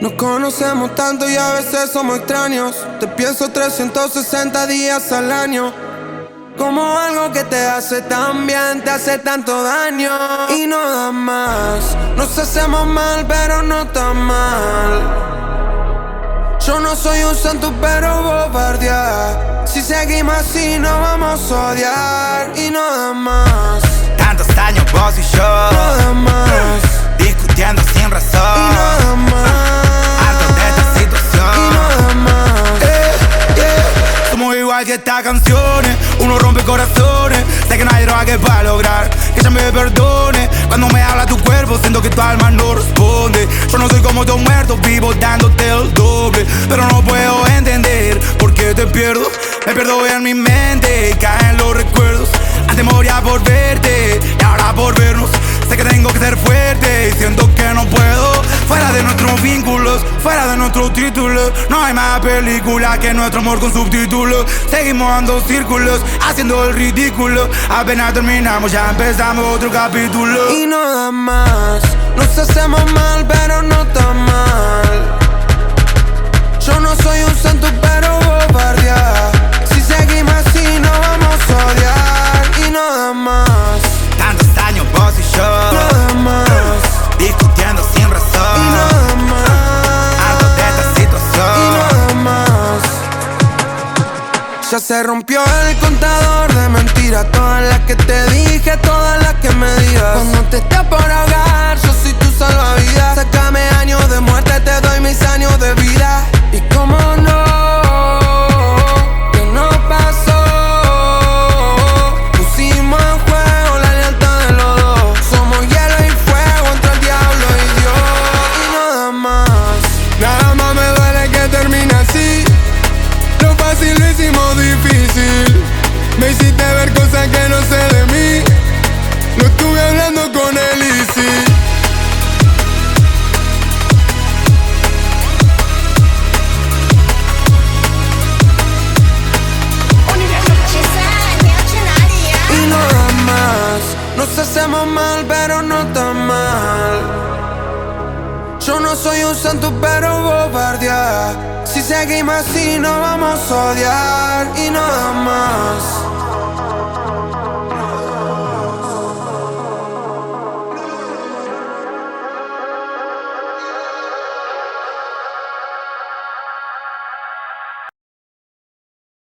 Nos conocemos tanto y a veces somos extraños. Te pienso 360 días al año. Como algo que te hace tan bien, te hace tanto daño y no da más. Nos hacemos mal, pero no tan mal. Yo no soy un santo, pero bobardear. Si seguimos así, no vamos a odiar y no da más. Tantos años vos y yo. Estas canciones, uno rompe corazones. Sé que no hay droga que para lograr que ella me perdone. Cuando me habla tu cuerpo, siento que tu alma no responde. Yo no soy como tu muerto, vivo dándote el doble. Pero no puedo entender por qué te pierdo. Me pierdo en mi mente y caen los recuerdos. Antes moría por verte y ahora por vernos. Sé que tengo que ser fuerte y siento que no puedo. Fuera de nuestros fuera de nuestros títulos. No hay más película que nuestro amor con subtítulos. Seguimos dando círculos, haciendo el ridículo. Apenas terminamos, ya empezamos otro capítulo. Y no da más. Nos hacemos mal, pero no se rompió el contador de mentiras. Todas las que te dije, todas las que me digas. Ver cosas que no sé de mí. Lo estuve hablando con él y sí. Y no da más. Nos hacemos mal, pero no tan mal. Yo no soy un santo, pero bobardear. Si seguimos así, no vamos a odiar.